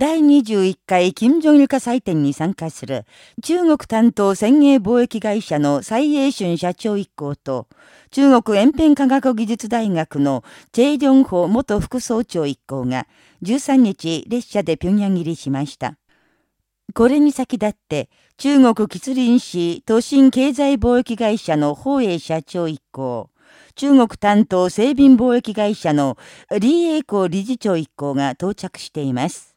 第21回金正日化祭典に参加する中国担当先鋭貿易会社の蔡英春社長一行と中国延辺科学技術大学のチェイ・ジョンホ元副総長一行が13日列車で平壌入りしました。これに先立って中国吉林市都心経済貿易会社の宝永社長一行、中国担当整備貿易会社の李栄光理事長一行が到着しています。